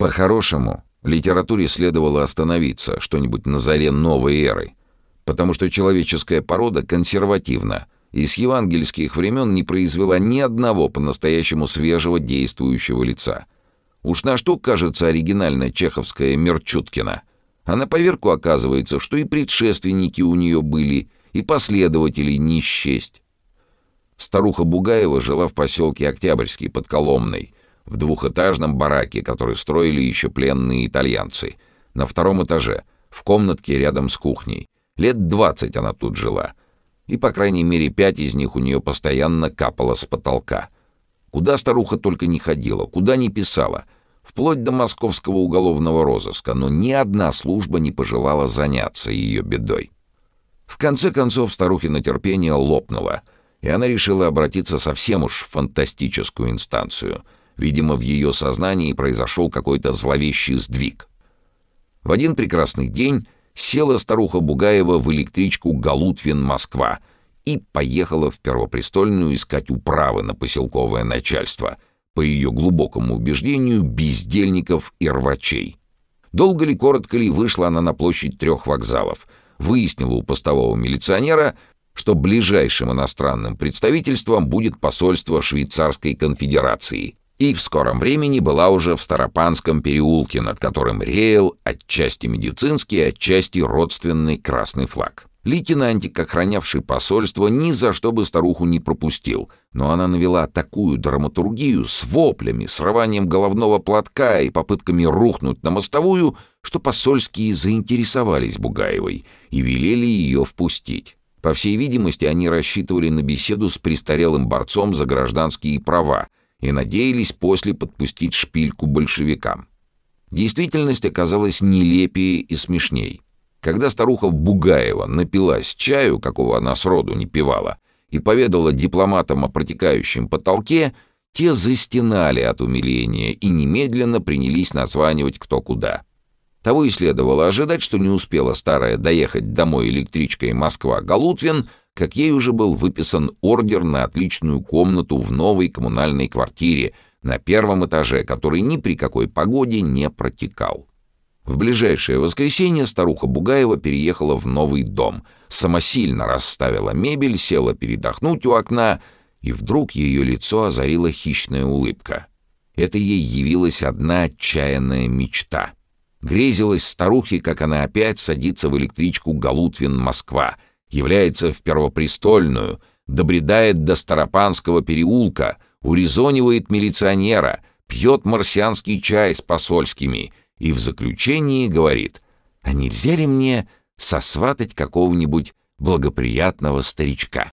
По-хорошему, литературе следовало остановиться, что-нибудь на заре новой эры, потому что человеческая порода консервативна и с евангельских времен не произвела ни одного по-настоящему свежего действующего лица. Уж на что кажется оригинальная чеховская Мерчуткина. А на поверку оказывается, что и предшественники у нее были, и последователей не счесть. Старуха Бугаева жила в поселке Октябрьский под Коломной, в двухэтажном бараке, который строили еще пленные итальянцы, на втором этаже, в комнатке рядом с кухней. Лет двадцать она тут жила, и, по крайней мере, пять из них у нее постоянно капало с потолка. Куда старуха только не ходила, куда не писала, вплоть до московского уголовного розыска, но ни одна служба не пожелала заняться ее бедой. В конце концов старухина терпение лопнуло, и она решила обратиться совсем уж в фантастическую инстанцию. Видимо, в ее сознании произошел какой-то зловещий сдвиг. В один прекрасный день села старуха Бугаева в электричку «Галутвин-Москва» и поехала в Первопрестольную искать управы на поселковое начальство, по ее глубокому убеждению, бездельников и рвачей. Долго ли, коротко ли, вышла она на площадь трех вокзалов — выяснила у постового милиционера, что ближайшим иностранным представительством будет посольство Швейцарской конфедерации, и в скором времени была уже в Старопанском переулке, над которым реял отчасти медицинский, отчасти родственный красный флаг. Лейтенантик, охранявший посольство, ни за что бы старуху не пропустил, но она навела такую драматургию с воплями, срыванием головного платка и попытками рухнуть на мостовую, что посольские заинтересовались Бугаевой и велели ее впустить. По всей видимости, они рассчитывали на беседу с престарелым борцом за гражданские права и надеялись после подпустить шпильку большевикам. Действительность оказалась нелепее и смешней. Когда старуха Бугаева напилась чаю, какого она сроду не пивала, и поведала дипломатам о протекающем потолке, те застенали от умиления и немедленно принялись названивать кто куда. Того и следовало ожидать, что не успела старая доехать домой электричкой Москва-Галутвин, как ей уже был выписан ордер на отличную комнату в новой коммунальной квартире на первом этаже, который ни при какой погоде не протекал. В ближайшее воскресенье старуха Бугаева переехала в новый дом, самосильно расставила мебель, села передохнуть у окна, и вдруг ее лицо озарила хищная улыбка. Это ей явилась одна отчаянная мечта. Грезилась старухе, как она опять садится в электричку Галутвин-Москва, является в Первопрестольную, добредает до Старопанского переулка, урезонивает милиционера, пьет марсианский чай с посольскими — и в заключении говорит, а нельзя ли мне сосватать какого-нибудь благоприятного старичка?